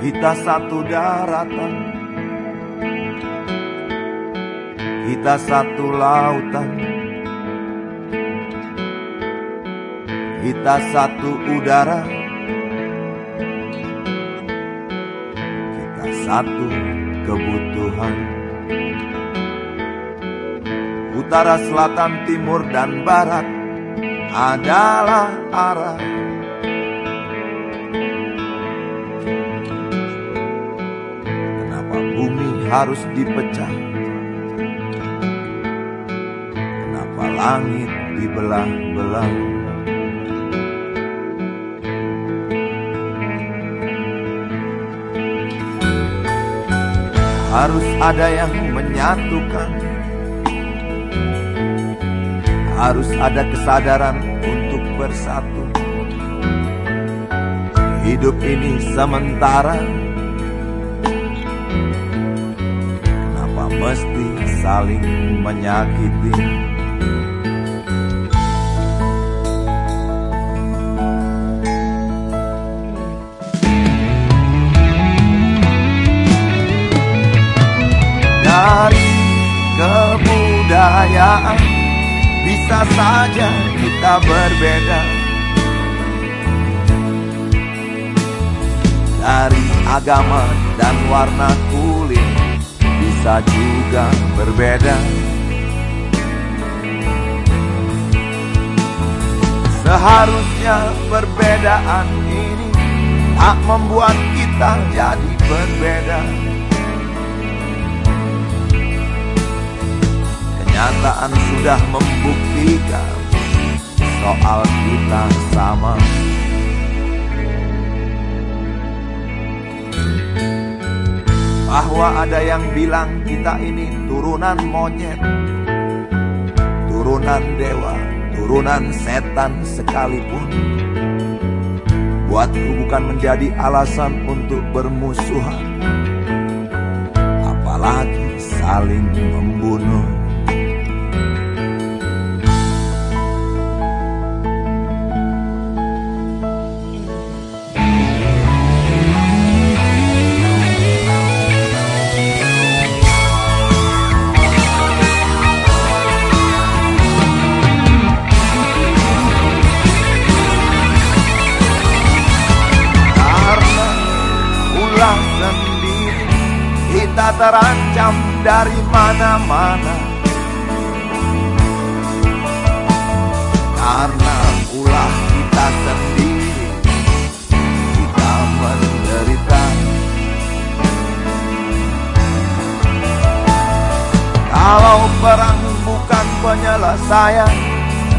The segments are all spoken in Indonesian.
Kita satu daratan. Kita satu lautan. Kita satu udara. Kita satu kebutuhan. Utara, selatan, timur, dan barat adalah arah harus dipecah. Kenapa langit dibelah-belah Harus ada yang menyatukan. Harus ada kesadaran untuk bersatu. Hidup ini sementara mesti saling menyakiti. Dari kebudayaan Bisa saja kita berbeda. Dari agama dan warna kulit Bisa juga berbeda Seharusnya perbedaan ini Tak membuat kita jadi berbeda Kenyataan sudah membuktikan soal kita sama. Bahwa ada yang bilang kita ini turunan monyet, turunan dewa, turunan setan sekalipun. Buatku bukan menjadi alasan untuk bermusuhan, apalagi saling membunuh. Terancam dari mana-mana. Karena ulah kita sendiri Kita menderita. Kalau perang bukan penyelesaian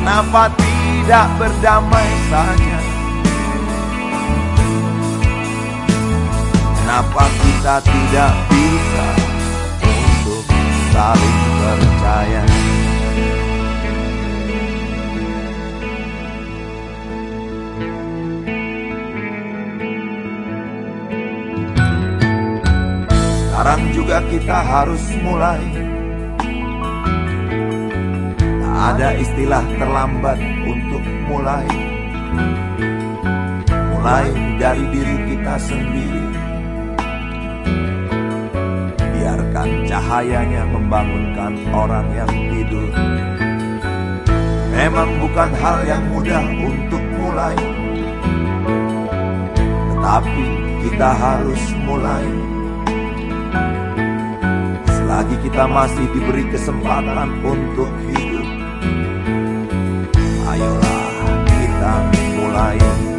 Kenapa tidak berdamai saja? Kenapa kita tidak bisa Sekarang juga kita harus mulai. Tak ada istilah terlambat untuk mulai. Mulai dari diri kita sendiri. Biarkan cahayanya membangunkan orang yang tidur. Memang bukan hal yang mudah untuk mulai, tetapi kita harus mulai. Selagi kita masih diberi kesempatan untuk hidup, ayolah kita mulai.